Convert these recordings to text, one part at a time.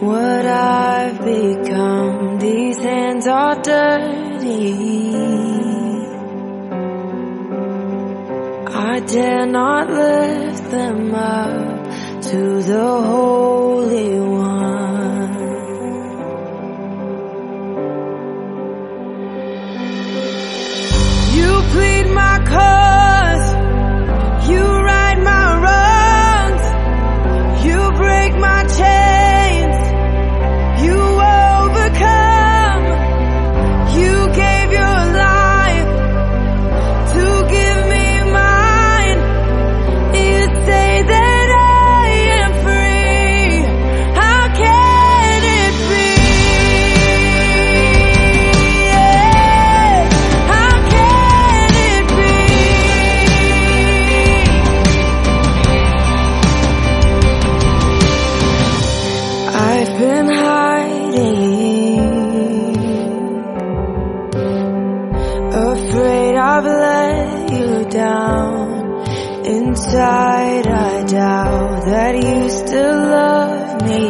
what I've become. These hands are dirty. I dare not lift them up to the Holy One. afraid I've let you down. Inside I doubt that you still love me.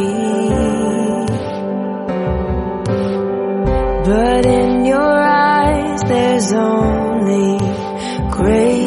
But in your eyes there's only gray